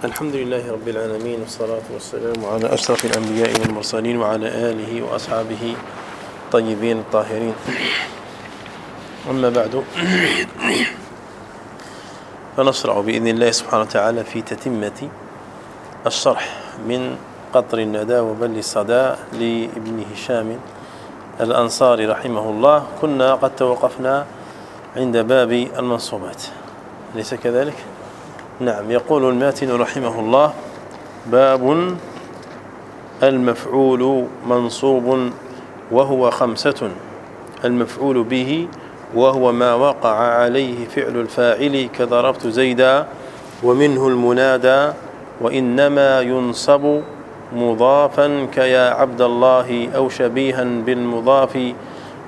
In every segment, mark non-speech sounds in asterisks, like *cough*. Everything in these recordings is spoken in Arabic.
الحمد لله رب العالمين والصلاة والسلام على أشرف الأنبياء والمرسلين وعلى آله وأصحابه الطيبين الطاهرين. أما بعد فنشرع بإذن الله سبحانه وتعالى في تتمة الشرح من قطر الندى وبل الصدى لابن هشام الأنصاري رحمه الله. كنا قد توقفنا عند باب المنصوبات. أليس كذلك؟ نعم يقول الماتن رحمه الله باب المفعول منصوب وهو خمسة. المفعول به وهو ما وقع عليه فعل الفاعل كضربت زيدا ومنه المنادى وإنما ينصب مضافا كيا عبد الله أو شبيها بالمضاف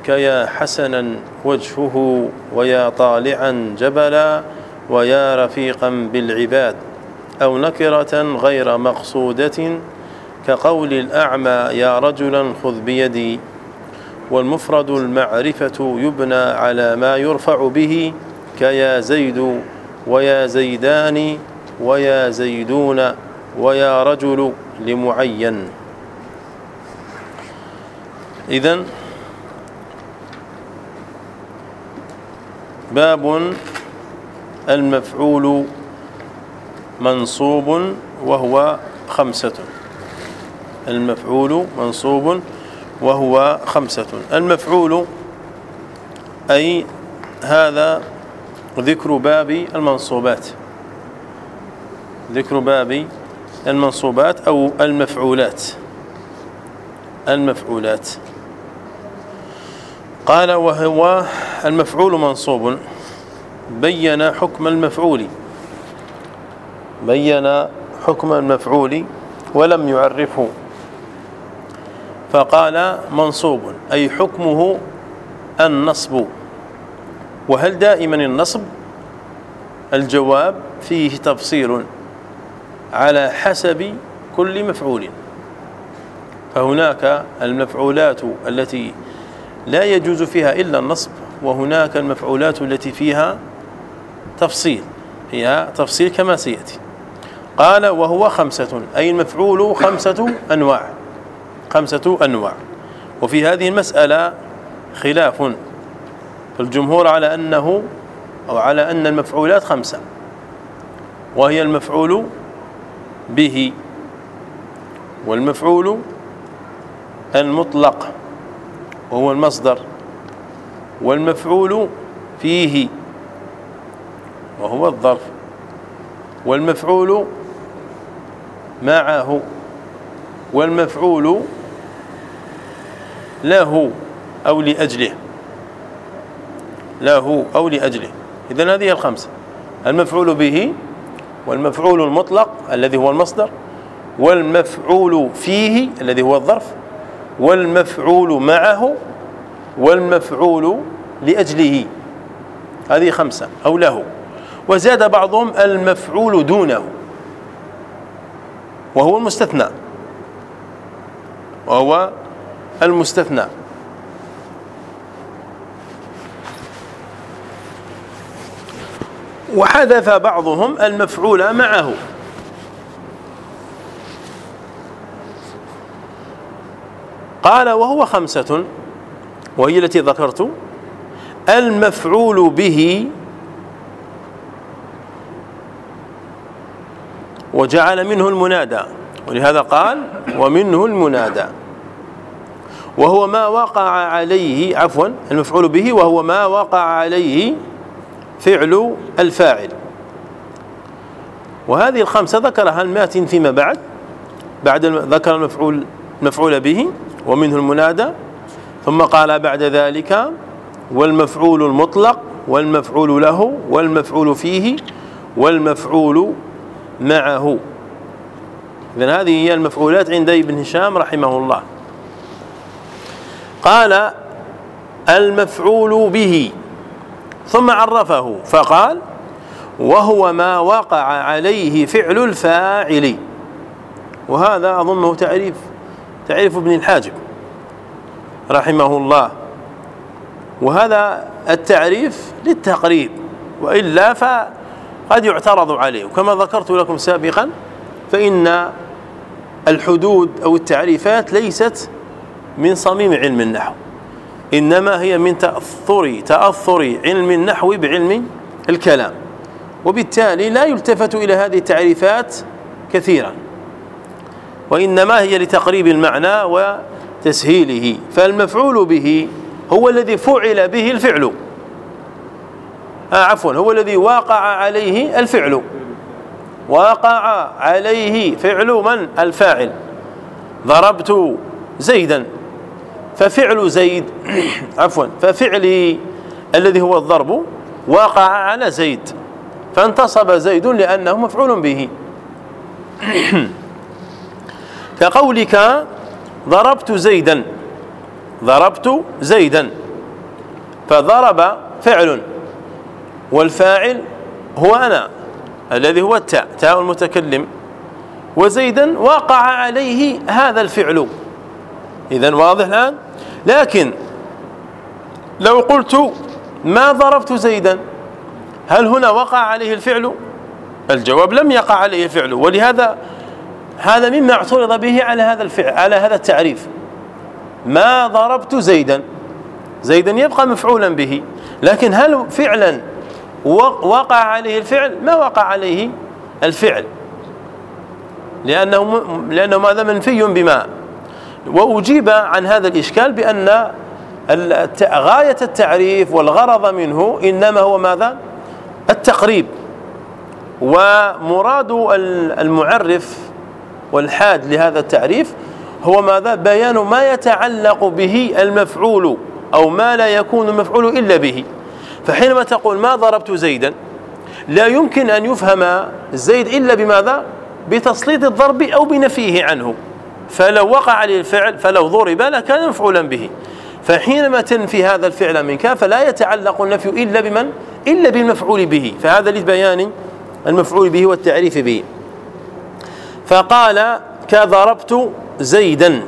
كيا حسنا وجهه ويا طالعا جبلا. ويا رفيقا بالعباد أو نكرة غير مقصودة كقول الأعمى يا رجلا خذ بيدي. والمفرد المعرفة يبنى على ما يرفع به كيا زيد ويا زيدان ويا زيدون ويا رجل لمعين. إذن باب المفعول منصوب وهو خمسة. المفعول منصوب وهو خمسة. المفعول أي هذا ذكر باب المنصوبات. ذكر باب المنصوبات أو المفعولات. المفعولات. قال وهو المفعول منصوب. بين حكم المفعول. بين حكم المفعول ولم يعرفه. فقال منصوب أي حكمه النصب. وهل دائما النصب؟ الجواب فيه تفصيل على حسب كل مفعول. فهناك المفعولات التي لا يجوز فيها إلا النصب وهناك المفعولات التي فيها تفصيل. فيها تفصيل كما سيأتي. قال وهو خمسة أي المفعول خمسة أنواع. خمسة أنواع. وفي هذه المسألة خلاف الجمهور على أنه أو على أن المفعولات خمسة. وهي المفعول به. والمفعول المطلق وهو المصدر. والمفعول فيه. وهو الظرف. والمفعول معه. والمفعول له أو لأجله. له أو لأجله. إذن هذه الخمسة. المفعول به والمفعول المطلق الذي هو المصدر والمفعول فيه الذي هو الظرف والمفعول معه والمفعول لأجله. هذه خمسة. أو له. وزاد بعضهم المفعول دونه. وهو المستثنى. وهو المستثنى. وحذف بعضهم المفعول معه. قال وهو خمسة. وهي التي ذكرت. المفعول به وجعل منه المنادى. ولهذا قال ومنه المنادى. وهو ما وقع عليه عفوا المفعول به وهو ما وقع عليه فعل الفاعل. وهذه الخمسة ذكرها الماتن فيما بعد. بعد ذكر المفعول المفعول به ومنه المنادى. ثم قال بعد ذلك والمفعول المطلق والمفعول له والمفعول فيه والمفعول معه. إذن هذه هي المفعولات عند ابن هشام رحمه الله. قال المفعول به. ثم عرفه فقال وهو ما وقع عليه فعل الفاعل. وهذا أظنه تعريف تعريف ابن الحاجب رحمه الله. وهذا التعريف للتقريب وإلا قد يعترض عليه. وكما ذكرت لكم سابقا فإن الحدود أو التعريفات ليست من صميم علم النحو إنما هي من تأثر تأثر علم النحو بعلم الكلام. وبالتالي لا يلتفت إلى هذه التعريفات كثيرا. وإنما هي لتقريب المعنى وتسهيله. فالمفعول به هو الذي فعل به الفعل. عفوا هو الذي واقع عليه الفعل. وقع عليه فعل من؟ الفاعل. ضربت زيدا. ففعل زيد *clears throat* عفوا ففعله الذي هو الضرب وقع على زيد. فانتصب زيد لأنه مفعول به. *clears throat* كقولك ضربت زيدا. ضربت زيدا. فضرب فعل. والفاعل هو أنا الذي هو التاء تاء المتكلم. وزيدا وقع عليه هذا الفعل. إذا واضح الآن؟ لكن لو قلت ما ضربت زيدا هل هنا وقع عليه الفعل؟ الجواب لم يقع عليه الفعل ولهذا هذا مما اعترض به على هذا الفعل على هذا التعريف. ما ضربت زيدا. زيدا يبقى مفعولا به. لكن هل فعلا وقع عليه الفعل. ما وقع عليه الفعل؟ لأنه لأنه ماذا؟ منفي بما. وأجيب عن هذا الإشكال بأن غاية التعريف والغرض منه إنما هو ماذا؟ التقريب. ومراد المعرف والحاد لهذا التعريف هو ماذا؟ بيان ما يتعلق به المفعول أو ما لا يكون المفعول إلا به. فحينما تقول ما ضربت زيدا لا يمكن أن يفهم زيد إلا بماذا؟ بتسليط الضرب أو بنفيه عنه. فلو وقع عليه الفعل فلو ضرب لكان مفعولا به. فحينما تنفي هذا الفعل منك فلا يتعلق النفي إلا بمن؟ إلا بالمفعول به. فهذا لبيان المفعول به والتعريف به. فقال كضربت زيدا.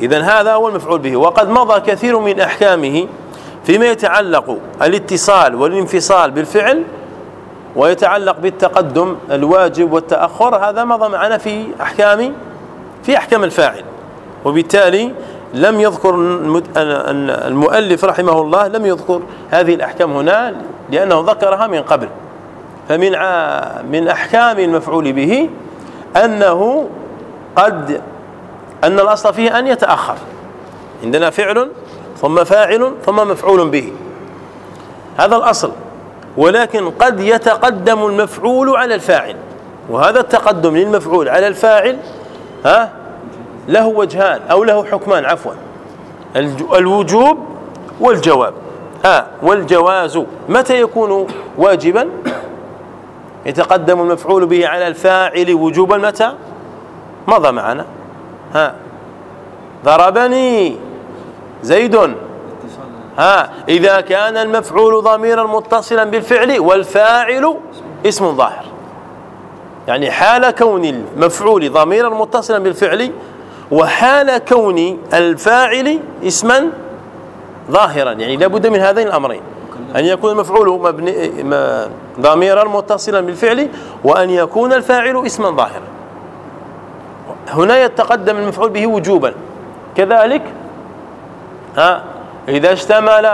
إذا هذا هو المفعول به. وقد مضى كثير من أحكامه فيما يتعلق الاتصال والانفصال بالفعل ويتعلق بالتقدم الواجب والتأخر هذا مضى معنا في أحكام في أحكام الفاعل. وبالتالي لم يذكر المؤلف رحمه الله لم يذكر هذه الأحكام هنا لأنه ذكرها من قبل. فمن من أحكام المفعول به أنه قد أن الأصل فيه أن يتأخر. عندنا فعل ثم فاعل ثم مفعول به. هذا الأصل. ولكن قد يتقدم المفعول على الفاعل. وهذا التقدم للمفعول على الفاعل ها له وجهان أو له حكمان عفوا. الوجوب والجواب. ها والجواز. متى يكون واجبا؟ يتقدم المفعول به على الفاعل وجوبا متى؟ مضى معنا. ها ضربني. زيد. ها إذا كان المفعول ضميرا متصلا بالفعل والفاعل اسم ظاهر. يعني حال كون المفعول ضميرا متصلا بالفعل وحال كون الفاعل اسما ظاهرا. يعني لابد من هذين الأمرين. أن يكون المفعول مبني ضميرا متصلا بالفعل وأن يكون الفاعل اسما ظاهرا. هنا يتقدم المفعول به وجوبا. كذلك ها؟ إذا اشتمل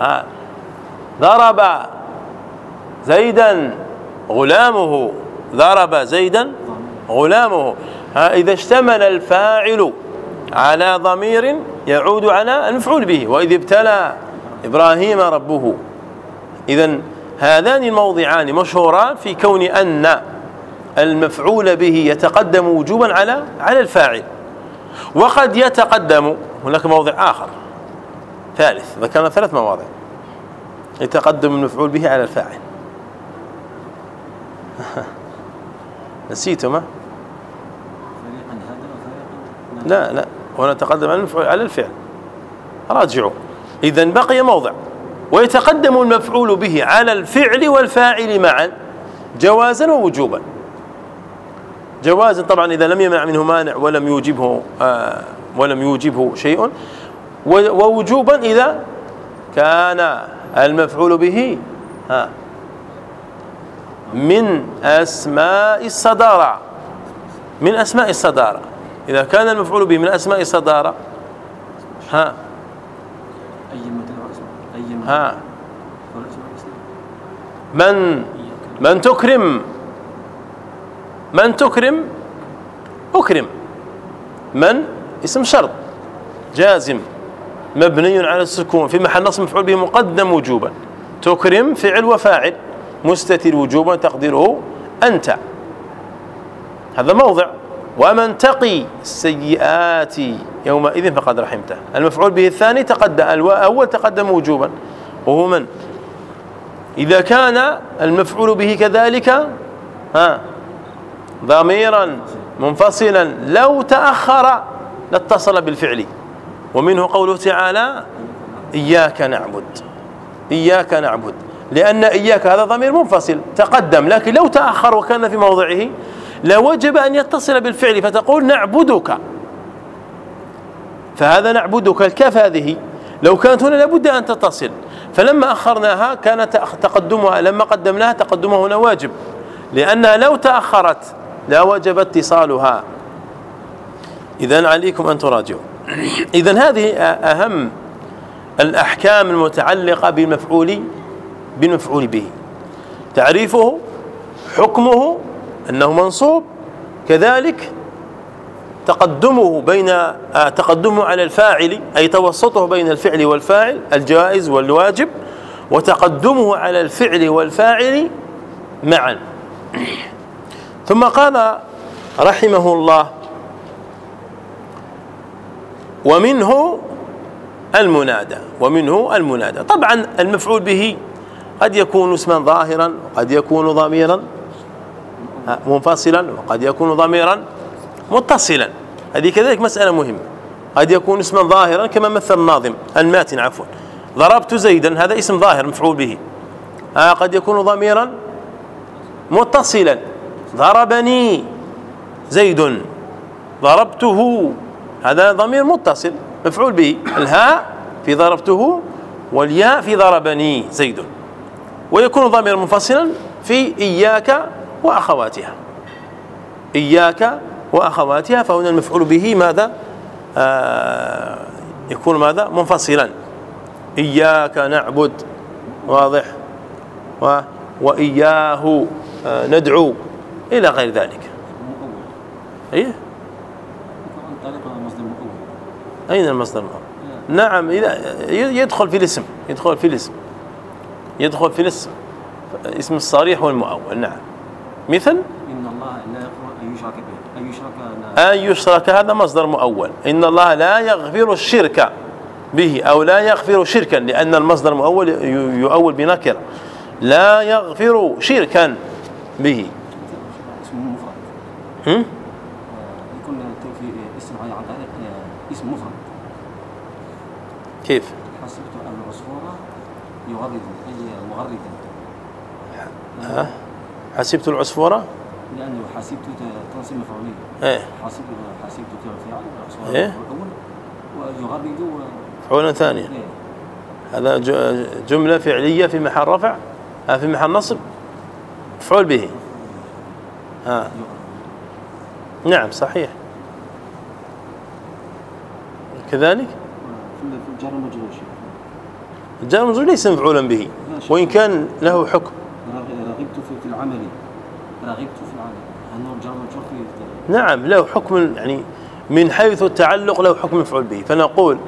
ها؟ ضرب زيدا غلامه ضرب زيدا غلامه. ها؟ إذا اشتمل الفاعل على ضمير يعود على المفعول به. وإذ ابتلى إبراهيم ربه. إذا هذان الموضعان مشهوران في كون أن المفعول به يتقدم وجوبا على على الفاعل. وقد يتقدم هناك موضع آخر. ثالث ذكرنا ثلاث مواضع. يتقدم المفعول به على الفاعل. *laughs* نسيتما لا لا. هنا تقدم المفعول على الفعل. راجعوا. اذا بقي موضع. ويتقدم المفعول به على الفعل والفاعل معا جوازا ووجوبا. جوازا طبعا إذا لم يمنع منه مانع ولم يوجبه آه ولم يوجبه شيء. ووجوبا إذا كان المفعول به ها من أسماء الصدارة من أسماء الصدارة. إذا كان المفعول به من أسماء الصدارة ها ها من من تكرم من تكرم أكرم. من؟ اسم شرط. جازم. مبني على السكون في محل نصب مفعول به مقدم وجوبا. تكرم فعل وفاعل مستتر وجوبا تقديره أنت. هذا موضع. ومن تقي السيئات يومئذ فقد رحمته. المفعول به الثاني تقدم الأول تقدم وجوبا. وهو من؟ إذا كان المفعول به كذلك ها ضميرا منفصلا لو تأخر لاتصل بالفعل. ومنه قوله تعالى إياك نعبد. إياك نعبد. لأن إياك هذا ضمير منفصل تقدم لكن لو تأخر وكان في موضعه لوجب أن يتصل بالفعل فتقول نعبدك. فهذا نعبدك الكاف هذه. لو كانت هنا لابد أن تتصل. فلما أخرناها كان تقدمها لما قدمناها تقدمها هنا واجب. لأنها لو تأخرت لا وجب اتصالها. إذا عليكم أن تراجعوا. إذا هذه أهم الأحكام المتعلقة بالمفعول بالمفعول به. تعريفه حكمه أنه منصوب كذلك تقدمه بين آه، تقدمه على الفاعل أي توسطه بين الفعل والفاعل الجائز والواجب وتقدمه على الفعل والفاعل معا. ثم قال رحمه الله ومنه المنادى ومنه المنادى. طبعا المفعول به قد يكون اسما ظاهرا وقد يكون ضميرا منفصلا وقد يكون ضميرا متصلا. هذه كذلك مسألة مهمة. قد يكون اسما ظاهرا كما مثل الناظم الماتن عفوا. ضربت زيدا هذا اسم ظاهر مفعول به. آه قد يكون ضميرا متصلا. ضربني زيد. ضربته هذا ضمير متصل مفعول به الهاء في ضربته والياء في ضربني زيد. ويكون ضمير منفصلا في إياك وأخواتها. إياك وأخواتها فهنا المفعول به ماذا؟ آه يكون ماذا؟ منفصلا. إياك نعبد واضح؟ و وإياه آه ندعو إلى غير ذلك. إيه؟ أين المصدر المؤول نعم يدخل في الاسم يدخل في الاسم يدخل في الاسم. اسم الصريح والمؤول نعم. مثل؟ إن الله لا يغفر أن يشرك به أن يشرك أن يشرك هذا مصدر مؤول. إن الله لا يغفر الشرك به أو لا يغفر شركا لأن المصدر المؤول يؤول بنكر لا يغفر شركا به. اسم مفرد يكون في اسم عن طريق اسم مفرد كيف؟ حسبت أن العصفور يغرد أي مغردا ها؟ حسبت العصفورة؟ لأنه حسبت تنصب مفعولية إيه. حسبت حسبت فعل العصفور إيه. الأول ويغرد مفعولا ثانيا إيه؟ هذا جملة فعلية في محل رفع في محل نصب. مفعول به. ها. نعم صحيح. كذلك؟ في الجار المجرور الجار المجرور ليس مفعولا به وإن كان له حكم. رغبت في العمل. رغبت في العمل. أنه الجار المجرور في نعم له حكم يعني من حيث التعلق له حكم مفعول به. فنقول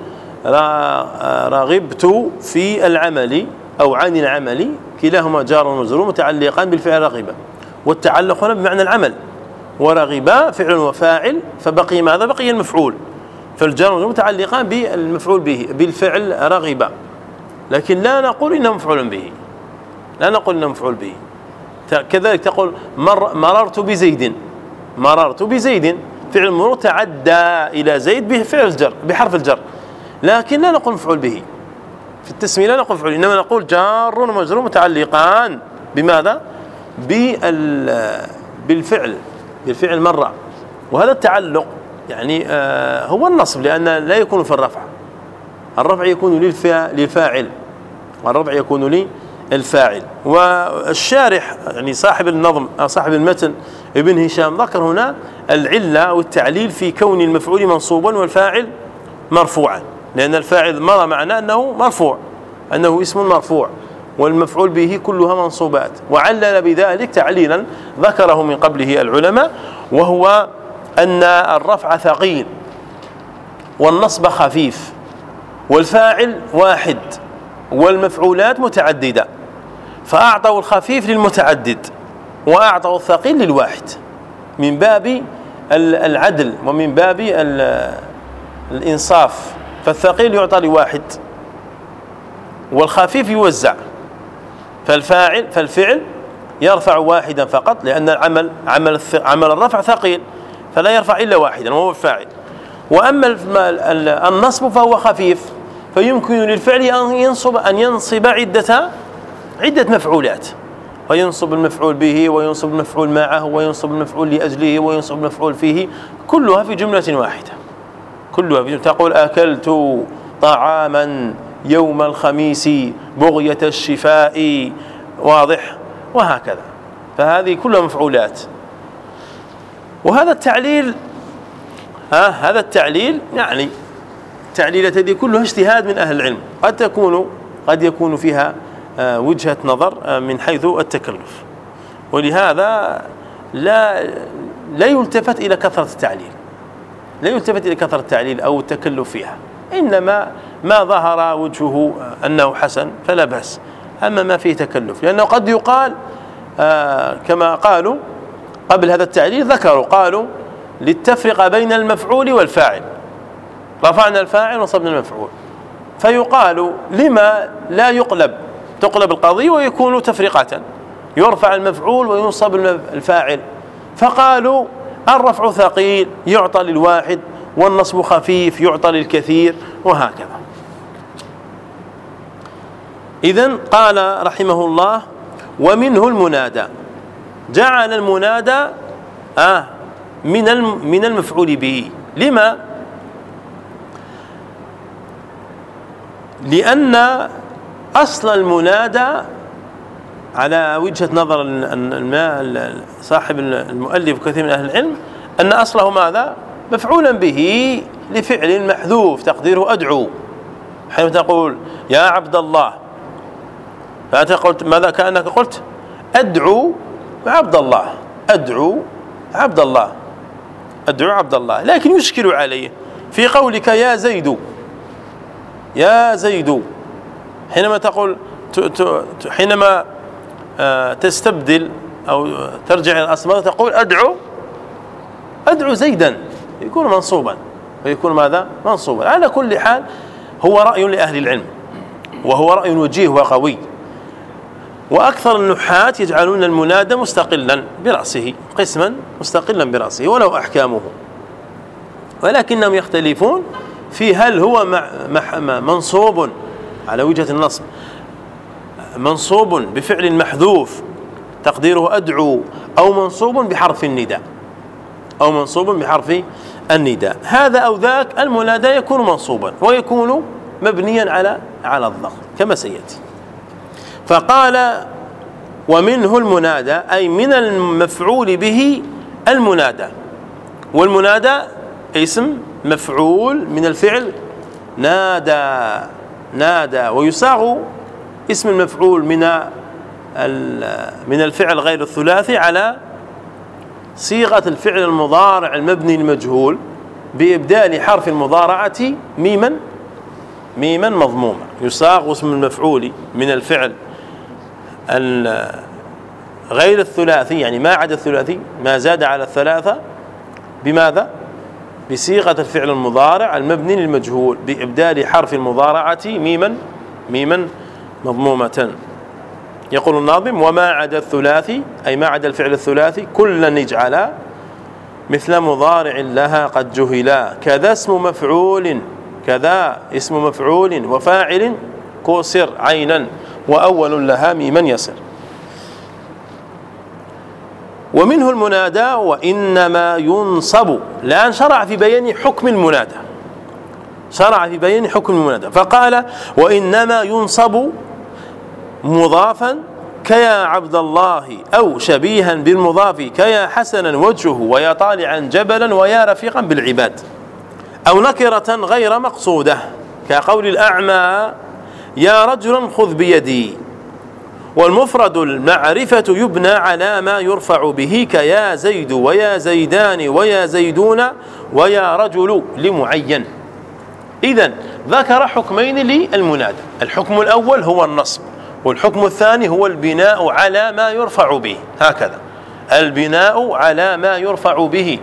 رغبت في العمل أو عن العمل كلاهما جار ومجرور متعلقان بالفعل رغبة والتعلق هنا بمعنى العمل. ورغبا فعل وفاعل فبقي ماذا؟ بقي المفعول. فالجار والمجرور متعلقان بالمفعول به بالفعل رغبا لكن لا نقول إنه مفعول به. لا نقول إنه مفعول به. كذلك تقول مر مررت بزيد. مررت بزيد. فعل المرور تعدى إلى زيد بفعل الجر بحرف الجر. لكن لا نقول مفعول به. في التسمية لا نقول مفعول إنما نقول جار ومجرور متعلقان. بماذا؟ بالفعل. بالفعل مرة وهذا التعلق يعني آه هو النصب لأن لا يكون في الرفع. الرفع يكون للفاعل والرفع يكون الفاعل. والشارح يعني صاحب النظم أو صاحب المتن ابن هشام ذكر هنا العلة أو التعليل في كون المفعول منصوبا والفاعل مرفوعا. لأن الفاعل مر معنا أنه مرفوع أنه اسم مرفوع والمفعول به كلها منصوبات. وعلل بذلك تعليلا ذكره من قبله العلماء وهو أن الرفع ثقيل والنصب خفيف والفاعل واحد والمفعولات متعددة فأعطوا الخفيف للمتعدد وأعطوا الثقيل للواحد من باب العدل ومن باب الإنصاف فالثقيل يعطى لواحد والخفيف يوزع فالفاعل فالفعل يرفع واحدا فقط لأن العمل عمل عمل الرفع ثقيل. فلا يرفع إلا واحدا وهو الفاعل وأما النصب فهو خفيف فيمكن للفعل أن ينصب أن ينصب عدة عدة مفعولات. وينصب المفعول به وينصب المفعول معه وينصب المفعول لأجله وينصب المفعول فيه كلها في جملة واحدة. كلها في تقول أكلت طعاما يوم الخميس بغية الشفاء واضح؟ وهكذا. فهذه كلها مفعولات. وهذا التعليل ها هذا التعليل يعني تعليلة هذه كلها اجتهاد من أهل العلم. قد تكون قد يكون فيها آه، وجهة نظر آه، من حيث التكلف. ولهذا لا لا يلتفت إلى كثرة التعليل. لا يلتفت إلى كثرة التعليل أو التكلف فيها. إنما ما ظهر وجهه أنه حسن فلا بأس. أما ما فيه تكلف لأنه قد يقال آه كما قالوا قبل هذا التعليل ذكروا قالوا للتفرقة بين المفعول والفاعل. رفعنا الفاعل وصبنا المفعول. فيقال لما لا يقلب؟ تقلب القضية ويكون تفرقة. يرفع المفعول وينصب الفاعل. فقالوا الرفع ثقيل يعطى للواحد والنصب خفيف يعطى للكثير وهكذا. إذا قال رحمه الله ومنه المنادى. جعل المنادى آه من من المفعول به. لما؟ لأن أصل المنادى على وجهة نظر صاحب المؤلف كثير من أهل العلم أن أصله ماذا؟ مفعولا به لفعل محذوف تقديره أدعو. حينما تقول يا عبد الله. فأنت قلت ماذا كأنك قلت؟ أدعو عبد الله أدعو عبد الله أدعو عبد الله لكن يشكل عليه في قولك يا زيد. يا زيد حينما تقول حينما آه، تستبدل أو ترجع إلى الأصل تقول أدعو أدعو زيدا يكون منصوبا. ويكون ماذا؟ منصوبا. على كل حال هو رأي لأهل العلم وهو رأي وجيه وقوي. وأكثر النحاة يجعلون المنادى مستقلا برأسه قسما مستقلا برأسه ولو أحكامه. ولكنهم يختلفون في هل هو منصوب على وجهة النصب منصوب بفعل محذوف تقديره أدعو أو منصوب بحرف النداء أو منصوب بحرف النداء. هذا أو ذاك المنادى يكون منصوبا ويكون مبنيا على على الضغط كما سيأتي. فقال ومنه المنادى أي من المفعول به المنادى. والمنادى اسم مفعول من الفعل نادى نادى. ويساغ اسم المفعول من من الفعل غير الثلاثي على صيغة الفعل المضارع المبني المجهول بإبدال حرف المضارعة ميما ميما مضمومة يصاغ اسم المفعول من الفعل غير الثلاثي يعني ما عدا الثلاثي ما زاد على الثلاثة بماذا؟ بصيغة الفعل المضارع المبني للمجهول بإبدال حرف المضارعة ميما ميما مضمومة. يقول الناظم وما عدا الثلاثي أي ما عدا الفعل الثلاثي كلا نجعل مثل مضارع لها قد جهلا كذا اسم مفعول كذا اسم مفعول وفاعل كسر عينا وأول لها ميما يصر ومنه المنادى وإنما ينصب الآن شرع في بيان حكم المنادى. شرع في بيان حكم المنادى. فقال وإنما ينصب مضافا كيا عبد الله أو شبيها بالمضاف كيا حسنا وجهه ويا طالعا جبلا ويا رفيقا بالعباد. أو نكرة غير مقصودة كقول الأعمى يا رجلا خذ بيدي. والمفرد المعرفة يبنى على ما يرفع به كيا زيد ويا زيدان ويا زيدون ويا رجل لمعين. إذا ذكر حكمين للمنادى الحكم الأول هو النصب والحكم الثاني هو البناء على ما يرفع به. هكذا. البناء على ما يرفع به.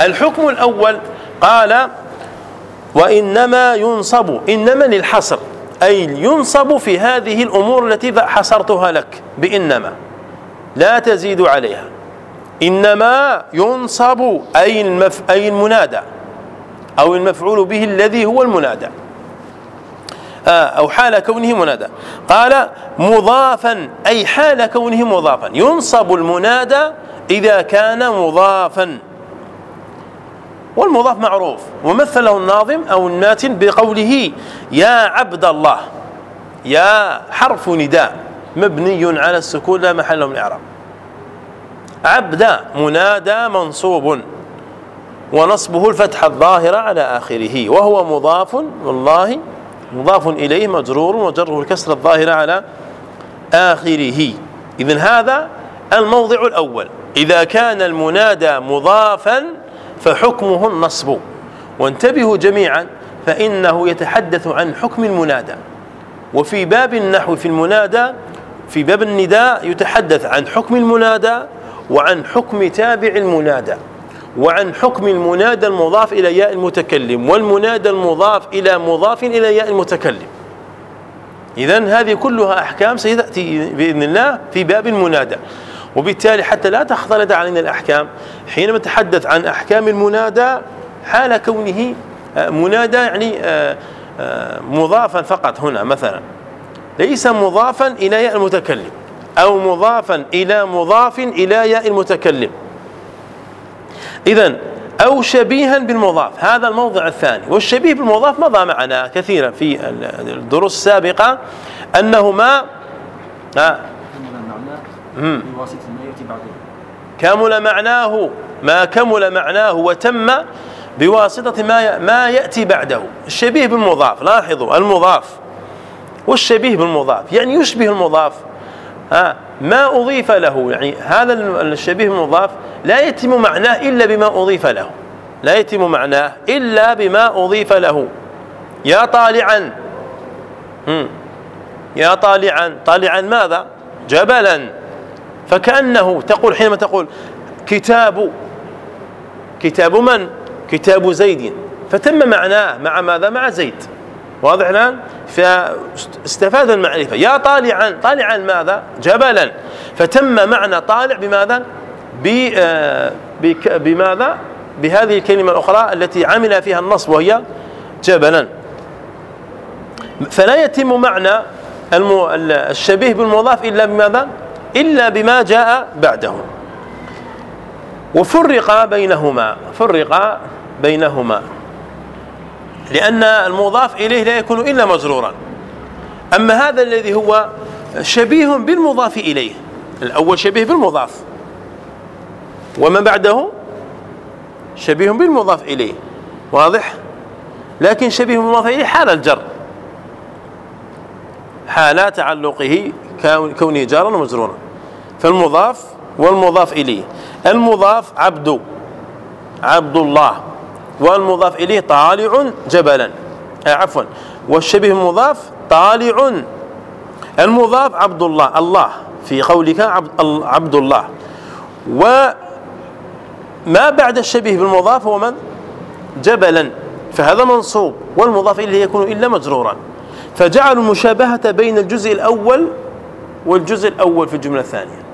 الحكم الأول قال وإنما ينصب إنما للحصر. أي ينصب في هذه الأمور التي حصرتها لك بإنما لا تزيد عليها. إنما ينصب أي, المف أي المنادى أو المفعول به الذي هو المنادى. آه، أو حال كونه منادى. قال مضافا أي حال كونه مضافا. ينصب المنادى إذا كان مضافا. والمضاف معروف. ومثله الناظم أو الماتن بقوله يا عبد الله. يا حرف نداء. مبني على السكون لا محل من الإعراب. عبد منادى منصوب. ونصبه الفتحة الظاهرة على آخره. وهو مضاف والله مضاف إليه مجرور وجره الكسر الظاهرة على آخره. إذن هذا الموضع الأول. إذا كان المنادى مضافا فحكمه النصب وانتبهوا جميعا فإنه يتحدث عن حكم المنادى. وفي باب النحو في المنادى في باب النداء يتحدث عن حكم المنادى وعن حكم تابع المنادى. وعن حكم المنادى المضاف إلى ياء المتكلم والمنادى المضاف إلى مضاف إلى ياء المتكلم. إذا هذه كلها أحكام سيتأتي بإذن الله في باب المنادى. وبالتالي حتى لا تختلط علينا الأحكام. حينما نتحدث عن أحكام المنادى حال كونه آه، منادى يعني آه، آه، مضافا فقط هنا مثلا. ليس مضافا إلى ياء المتكلم أو مضافا إلى مضاف إلى ياء المتكلم. إذا أو شبيها بالمضاف. هذا الموضع الثاني. والشبيه بالمضاف مضى معنا كثيرا في الدروس السابقة أنه ما بواسطة ما يأتي بعده كمل معناه ما كمل معناه وتم بواسطة ما ما يأتي بعده. الشبيه بالمضاف لاحظوا المضاف. والشبيه بالمضاف؟ يعني يشبه المضاف. ها ما أضيف له. يعني هذا الشبيه بالمضاف لا يتم معناه إلا بما أضيف له. لا يتم معناه إلا بما أضيف له. يا طالعا. يا طالعا. طالعا ماذا؟ جبلا. فكأنه تقول حينما تقول كتاب كتاب من؟ كتاب زيد. فتم معناه مع ماذا؟ مع زيد. واضح الآن؟ فاستفاد المعرفة. يا طالعا طالعا ماذا؟ جبلا. فتم معنى طالع بماذا؟ آه، بماذا؟ بهذه الكلمة الأخرى التي عمل فيها النصب وهي جبلا. فلا يتم معنى الشبيه بالمضاف إلا بماذا؟ إلا بما جاء بعده وفرق بينهما فرق بينهما. لأن المضاف إليه لا يكون إلا مجرورا. أما هذا الذي هو شبيه بالمضاف إليه الأول شبيه بالمضاف. وما بعده شبيه بالمضاف إليه. واضح؟ لكن شبيه بالمضاف إليه حال الجر. حال تعلقه كونه جارا ومجرورا. فالمضاف والمضاف إليه. المضاف عبد عبد الله والمضاف إليه طالع جبلا. آه عفوا. والشبه المضاف طالع. المضاف عبد الله. الله في قولك عبد, الله وما بعد الشبيه بالمضاف هو من؟ جبلا. فهذا منصوب. والمضاف إليه يكون إلا مجرورا. فجعلوا المشابهة بين الجزء الأول والجزء الأول في الجملة الثانية.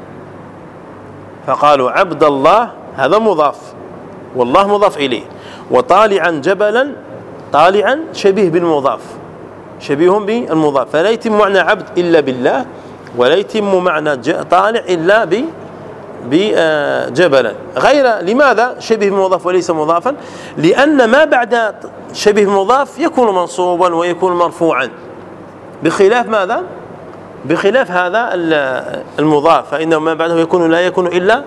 فقالوا عبد الله هذا مضاف والله مضاف إليه. وطالعا جبلا طالعا شبيه بالمضاف شبيه بالمضاف. فلا يتم معنى عبد إلا بالله ولا يتم معنى طالع إلا ب بجبلا غير لماذا شبه بالمضاف وليس مضافا؟ لأن ما بعد شبه المضاف يكون منصوبا ويكون مرفوعا. بخلاف ماذا؟ بخلاف هذا المضاف فإنه ما بعده يكون لا يكون إلا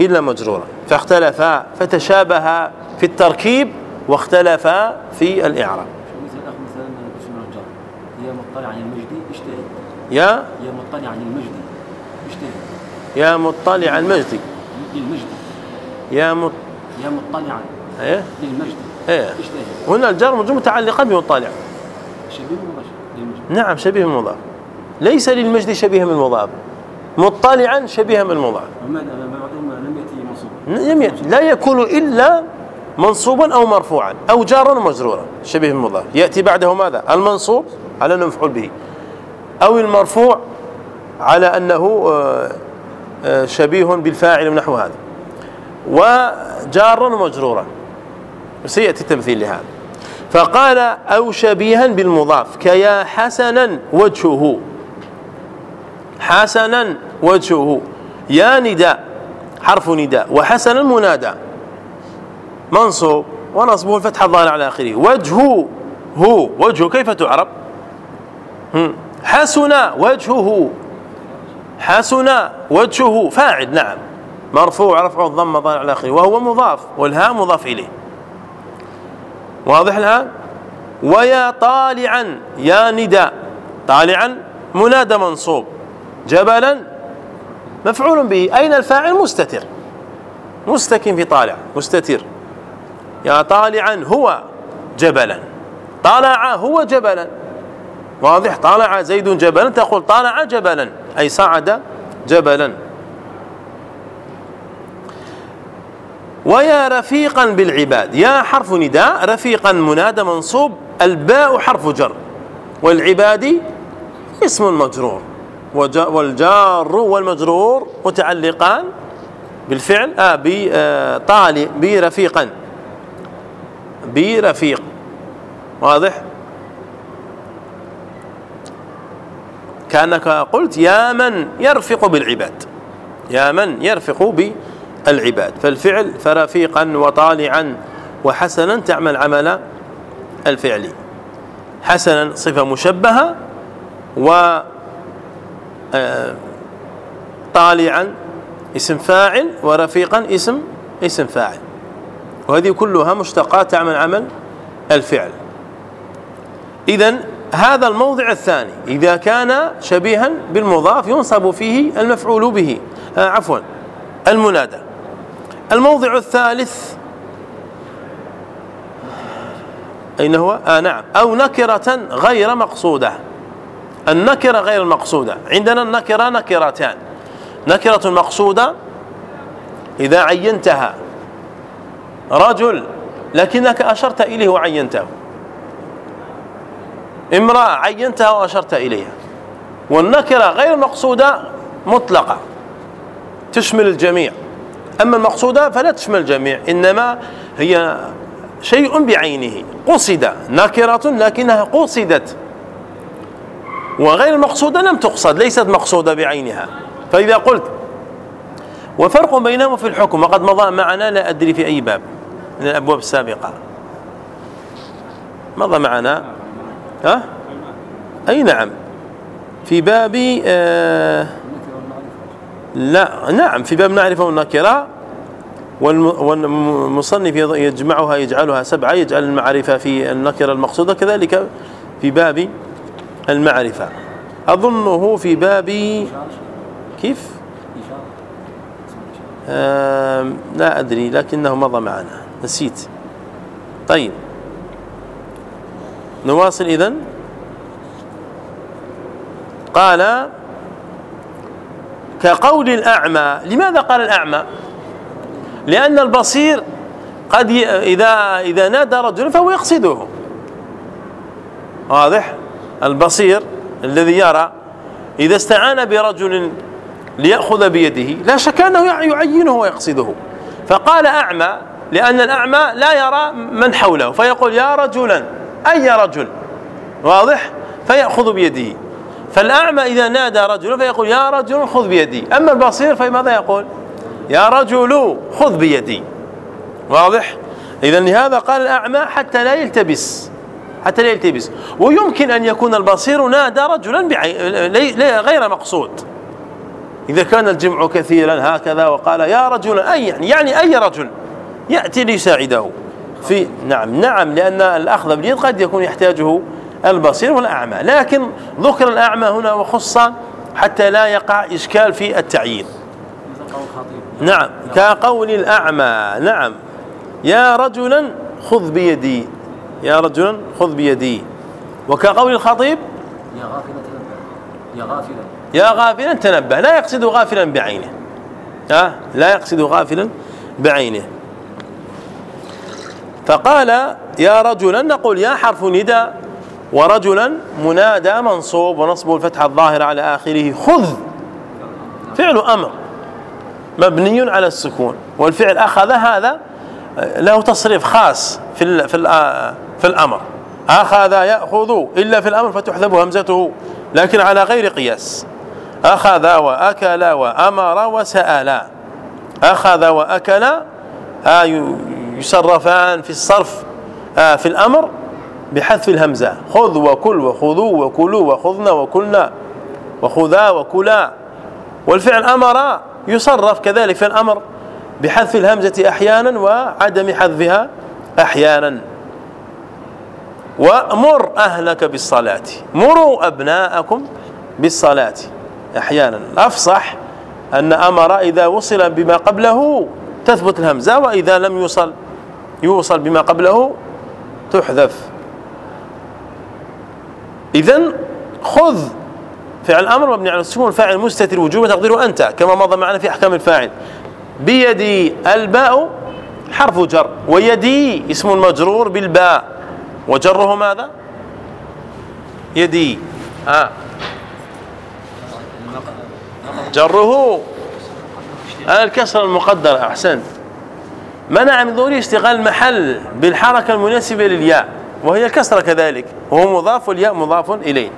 إلا مجرورا. فاختلفا فتشابها في التركيب واختلفا في الإعراب. يا مطلع عن المجدي اجتهد. يا؟ يا مطلع عن المجدي اجتهد. يا مطلع عن المجدي للمجدي يا مط يا مطلعا إيه؟ للمجدي إيه. اجتهد. هنا الجار مجرور متعلقة بمطلع. شبيه للمجدي نعم شبيه بالمضاف ليس للمجد شبيه بالمضاف مطلعا شبيها ما بعدهم لم يأتي منصوب لم يأتي. لا يكون إلا منصوبا أو مرفوعا أو جارا ومجرورا شبيه بالمضاف يأتي بعده ماذا؟ المنصوب على أنه مفعول به. أو المرفوع على أنه آه، آه، شبيه بالفاعل ونحو هذا. وجارا ومجرورا. سيأتي التمثيل لهذا. فقال أو شبيها بالمضاف كيا حسنا وجهه. حسنا وجهه. يا نداء حرف نداء. وحسنا منادى. منصوب. ونصبه الفتح الظاهر على آخره. وجهه هو. وجهه كيف تعرب؟ حسن وجهه. حسن وجهه. فاعل نعم. مرفوع رفع الضم ظاهر على آخره. وهو مضاف. والهاء مضاف إليه. واضح الآن؟ ويا طالعا. يا نداء. طالعا. منادى منصوب. جبلا مفعول به. أين الفاعل؟ مستتر. مستكن في طالع. مستتر. يا طالعا هو جبلا. طالع هو جبلا. واضح. طالع زيد جبلا. تقول طالع جبلا. أي صعد جبلا. ويا رفيقا بالعباد. يا حرف نداء. رفيقا منادى منصوب. الباء حرف جر. والعباد اسم مجرور. والجار والمجرور متعلقان بالفعل آه بطالي برفيقا برفيق واضح؟ كأنك قلت يا من يرفق بالعباد. يا من يرفق بالعباد. فالفعل فرفيقا وطالعا وحسنا تعمل عمل الفعل. حسنا صفة مشبهة و آه، طالعا اسم فاعل ورفيقا اسم اسم فاعل. وهذه كلها مشتقات تعمل عمل الفعل. اذا هذا الموضع الثاني إذا كان شبيها بالمضاف ينصب فيه المفعول به. آه عفوا المنادى. الموضع الثالث أين هو؟ آه نعم. أو نكرة غير مقصودة. النكرة غير المقصودة. عندنا النكرة نكرتان. نكرة مقصودة إذا عينتها رجل لكنك أشرت إليه وعينته. امرأة عينتها وأشرت إليها. والنكرة غير المقصودة مطلقة تشمل الجميع. أما المقصودة فلا تشمل الجميع إنما هي شيء بعينه. قصد نكرة لكنها قصدت. وغير المقصودة لم تقصد ليست مقصودة بعينها. فإذا قلت وفرق بينهما في الحكم وقد مضى معنا لا أدري في أي باب من الأبواب السابقة. مضى معنا؟ ها؟ أي نعم. في باب آه لا نعم في باب معرفة والنكرة والمصنف يجمعها يجعلها سبعة يجعل المعرفة في النكرة المقصودة. كذلك في باب المعرفة. أظنه في باب كيف؟ لا أدري لكنه مضى معنا. نسيت. طيب. نواصل إذن قال كقول الأعمى. لماذا قال الأعمى؟ لأن البصير قد إذا إذا نادى رجل فهو يقصده. واضح؟ البصير الذي يرى إذا استعان برجل ليأخذ بيده لا شك أنه يعينه ويقصده. فقال أعمى لأن الأعمى لا يرى من حوله فيقول يا رجلا أي رجل؟ واضح؟ فيأخذ بيده. فالأعمى إذا نادى رجل فيقول يا رجل خذ بيدي. أما البصير فماذا يقول؟ يا رجل خذ بيدي. واضح؟ إذا لهذا قال الأعمى حتى لا يلتبس. حتى لا يلتبس ويمكن أن يكون البصير نادى رجلا غير مقصود. إذا كان الجمع كثيرا هكذا وقال يا رجل أي يعني, يعني أي رجل يأتي ليساعده؟ في نعم نعم لأن الأخذ باليد قد يكون يحتاجه البصير والأعمى. لكن ذكر الأعمى هنا وخص حتى لا يقع إشكال في التعيين. نعم كقول الأعمى. نعم. يا رجلا خذ بيدي. يا رجلا خذ بيدي. وكقول الخطيب يا غافلا تنبه يا غافلا. يا غافلا تنبه لا يقصد غافلا بعينه. ها؟ لا يقصد غافلا بعينه. فقال يا رجلا نقول يا حرف نداء. ورجلا منادى منصوب ونصب الفتحة الظاهرة على آخره. خذ. فعل أمر. مبني على السكون. والفعل أخذ هذا له تصريف خاص في في في الأمر. أخذ يأخذ إلا في الأمر فتحذب همزته. لكن على غير قياس. أخذ وأكل وأمر وسأل. أخذ وأكل آه، يصرفان في الصرف آه، في الأمر بحذف الهمزة. خذ وكل وخذوا وكلوا وخذنا وكلنا. وخذا وكلا. والفعل أمر يصرف كذلك في الأمر بحذف الهمزة أحيانا وعدم حذفها أحيانا. ومر أهلك بالصلاة. مروا أبناءكم بالصلاة. أحيانا الأفصح أن أمر إذا وصل بما قبله تثبت الهمزة وإذا لم يوصل يوصل بما قبله تحذف. إذا خذ فعل الأمر مبني على السكون الفاعل مستتر وجوبا تقديره أنت كما مضى معنا في أحكام الفاعل. بيدي الباء حرف جر ويدي اسم مجرور بالباء. وجره ماذا؟ يدي. آه. جره. الكسر المقدر أحسنت. منع من ظهور اشتغال المحل بالحركة المناسبة للياء وهي الكسرة كذلك. وهو مضاف والياء مضاف إليه.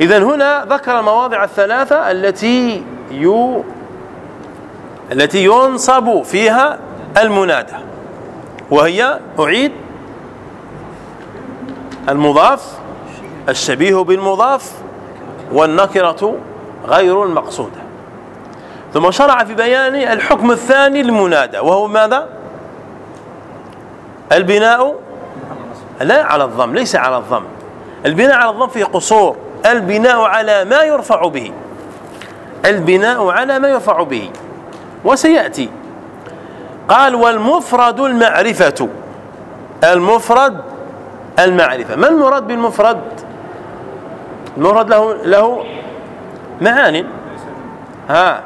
إذا هنا ذكر المواضع الثلاثة التي يو التي ينصب فيها المنادى وهي أعيد المضاف الشبيه بالمضاف والنكرة غير المقصودة. ثم شرع في بيان الحكم الثاني للمنادى وهو ماذا؟ البناء لا على الضم ليس على الضم. البناء على الضم فيه قصور. البناء على ما يرفع به. البناء على ما يرفع به. وسيأتي. قال والمفرد المعرفة. المفرد المعرفة. ما المراد بالمفرد؟ المفرد له له معان ها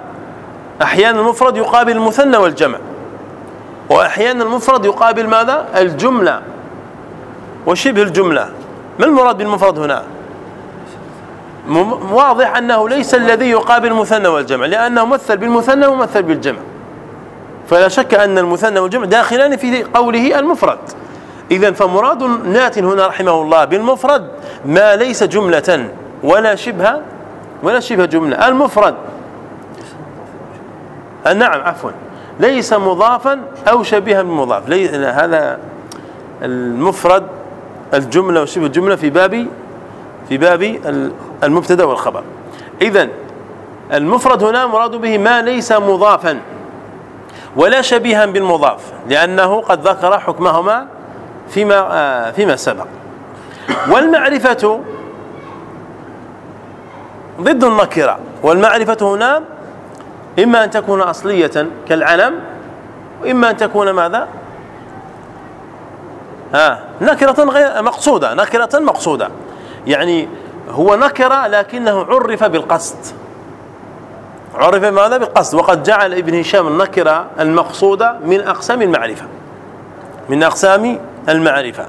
أحيانا المفرد يقابل المثنى والجمع. وأحيانا المفرد يقابل ماذا؟ الجملة. وشبه الجملة. ما المراد بالمفرد هنا؟ واضح أنه ليس الذي يقابل المثنى والجمع لأنه مثل بالمثنى ومثل بالجمع. فلا شك أن المثنى والجمع داخلان في قوله المفرد. اذا فمراد نات هنا رحمه الله بالمفرد ما ليس جملة ولا شبه ولا شبه جملة. المفرد. نعم عفوا. ليس مضافا أو شبيها بالمضاف. هذا المفرد الجملة وشبه الجملة في باب في باب المبتدأ والخبر. اذا المفرد هنا مراد به ما ليس مضافا ولا شبيها بالمضاف لأنه قد ذكر حكمهما فيما آه، فيما سبق. والمعرفة ضد النكرة. والمعرفة هنا إما أن تكون أصلية كالعلم وإما أن تكون ماذا؟ ها نكرة غير مقصودة نكرة مقصودة. يعني هو نكرة لكنه عرف بالقصد. عرف ماذا؟ بالقصد. وقد جعل ابن هشام النكرة المقصودة من أقسام المعرفة من أقسام المعرفة.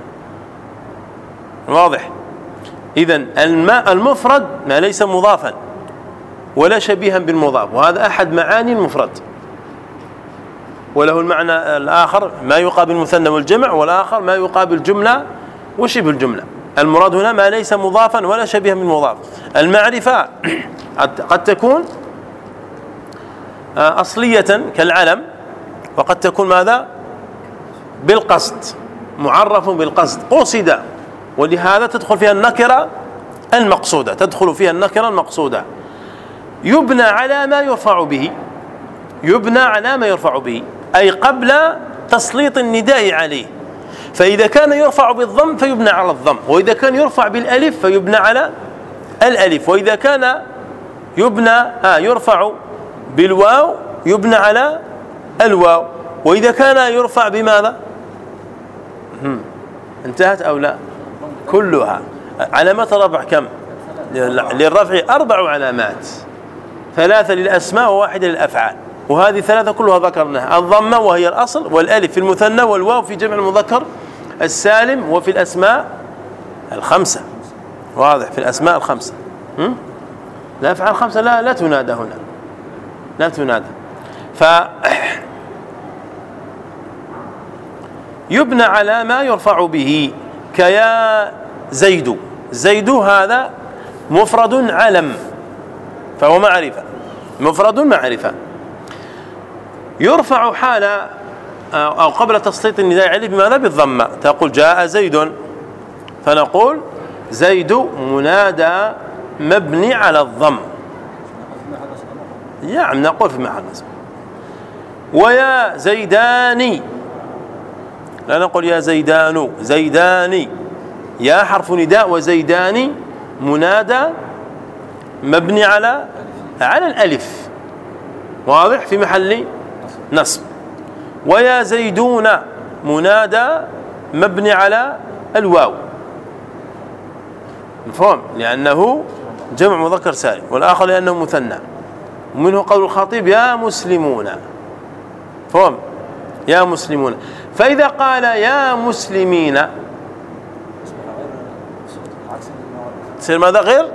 واضح؟ اذا الماء المفرد ما ليس مضافا ولا شبيها بالمضاف وهذا أحد معاني المفرد. وله المعنى الآخر ما يقابل المثنى والجمع والآخر ما يقابل جمله وشبه الجملة؟ المراد هنا ما ليس مضافا ولا شبيها بالمضاف. المعرفة قد تكون آه، أصلية كالعلم وقد تكون ماذا؟ بالقصد. معرف بالقصد. قصد. ولهذا تدخل فيها النكرة المقصودة. تدخل فيها النكرة المقصودة. يبنى على ما يرفع به. يبنى على ما يرفع به. أي قبل تسليط النداء عليه. فإذا كان يرفع بالضم فيبنى على الضم. وإذا كان يرفع بالألف فيبنى على الألف. وإذا كان يبنى آه يرفع بالواو يبنى على الواو. وإذا كان يرفع بماذا؟ انتهت أو لا؟ كلها. علامات الرفع كم؟ للرفع أربع علامات. ثلاثة للأسماء وواحدة للأفعال. وهذه ثلاثة كلها ذكرناها. الضمة وهي الأصل والألف في المثنى والواو في جمع المذكر السالم وفي الأسماء الخمسة. واضح في الأسماء الخمسة. الأفعال الخمسة لا لا تنادى هنا. لا تنادى. ف يبنى على ما يرفع به كيا زيد. زيد هذا مفرد علم فهو معرفة. مفرد معرفة. يرفع حال أو قبل تسليط النداء عليه بماذا؟ بالضمة. تقول جاء زيد. فنقول زيد منادى مبني على الضم. نعم نقول في محل نصب ويا زيداني. لا نقول يا زيدان زيداني. يا حرف نداء وزيداني منادى مبني على على الألف. واضح؟ في محل نصب. ويا زيدون منادى مبني على الواو. مفهوم؟ لأنه جمع مذكر سالم والآخر لأنه مثنى. ومنه قول الخطيب يا مسلمون. فهم يا مسلمون. فإذا قال يا مسلمين تصير ماذا؟ غير؟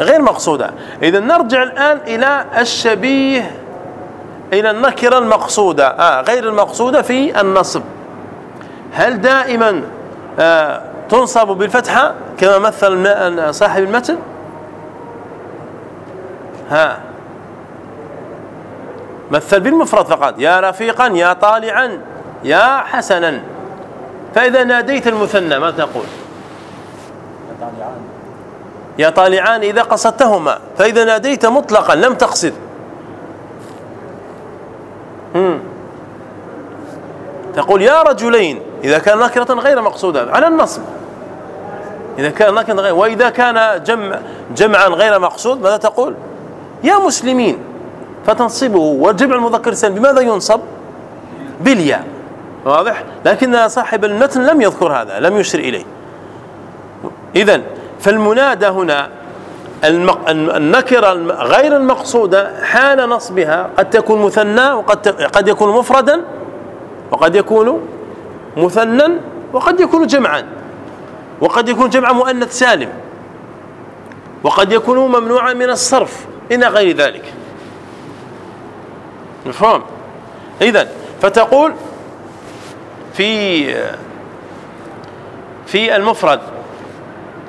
غير مقصودة. إذا نرجع الآن إلى الشبيه إلى النكرة المقصودة. آه غير المقصودة في النصب. هل دائما آه تنصب بالفتحة كما مثل صاحب المتن؟ ها. مثل بالمفرد فقط. يا رفيقا يا طالعا. يا حسنا. فإذا ناديت المثنى ما تقول؟ يا طالعان. إذا قصدتهما. فإذا ناديت مطلقا لم تقصد. تقول يا رجلين. إذا كان نكرة غير مقصودة على النصب. إذا كان نكرة غير وإذا كان جمع جمعا غير مقصود ماذا تقول؟ يا مسلمين. فتنصبه. وجمع المذكر السالم بماذا ينصب؟ بالياء. واضح؟ لكن صاحب المتن لم يذكر هذا لم يشر إليه. إذا فالمنادى هنا النكرة غير المقصودة حال نصبها قد تكون مثنى وقد قد يكون مفردا وقد يكون مثنى وقد يكون جمعا. وقد يكون جمع مؤنث سالم. وقد يكون ممنوعا من الصرف إلى غير ذلك. مفهوم؟ إذا فتقول في في المفرد.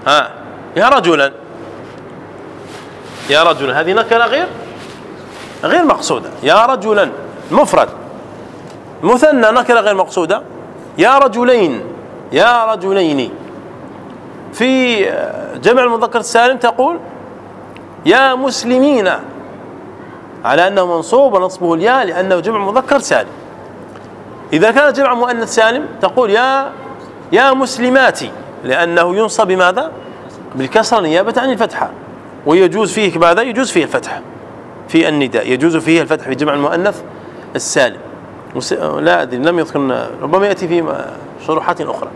ها يا رجلا. يا رجلا هذه نكرة غير غير مقصودة. يا رجلا مفرد. مثنى نكرة غير مقصودة. يا رجلين يا رجلين. في جمع المذكر السالم تقول يا مسلمين على أنه منصوب ونصبه الياء لأنه جمع مذكر سالم. إذا كان جمع مؤنث سالم تقول يا يا مسلماتي لأنه ينصب بماذا؟ بالكسرة نيابة عن الفتحه ويجوز فيه ماذا؟ يجوز فيه الفتح. في النداء يجوز فيه الفتح في جمع المؤنث السالم. لا أدري لم يذكر ربما يأتي في شروحات أخرى.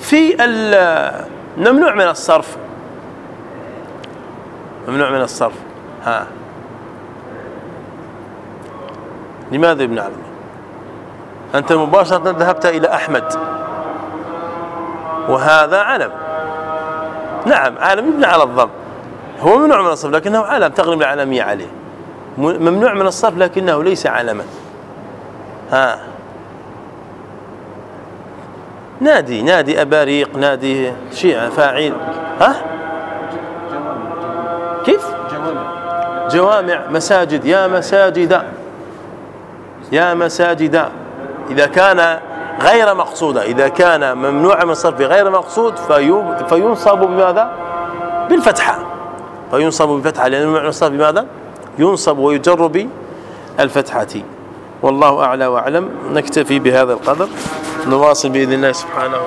في ممنوع من الصرف. ممنوع من الصرف. ها. لماذا ابن علم أنت مباشرة ذهبت إلى أحمد. وهذا علم. نعم علم يبنى على الضم هو ممنوع من الصرف لكنه علم تغلب العالمية عليه. ممنوع من الصرف لكنه ليس علما. ها. نادي نادي أباريق نادي شيعة فاعل. ها؟ كيف؟ جوامع مساجد. يا مساجد. يا مساجد. إذا كان غير مقصودة إذا كان ممنوع من الصرف غير مقصود فينصب بماذا؟ بالفتحة. فينصب بالفتحة لأن ممنوع من الصرف بماذا؟ ينصب ويجر بالفتحة. والله أعلى وأعلم. نكتفي بهذا القدر. نواصل بإذن الله سبحانه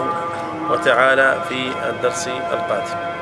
وتعالى في الدرس القادم.